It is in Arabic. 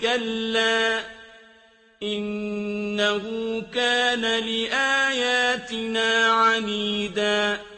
كَلَّا إِنَّهُ كَانَ لِآيَاتِنَا عَنِيدًا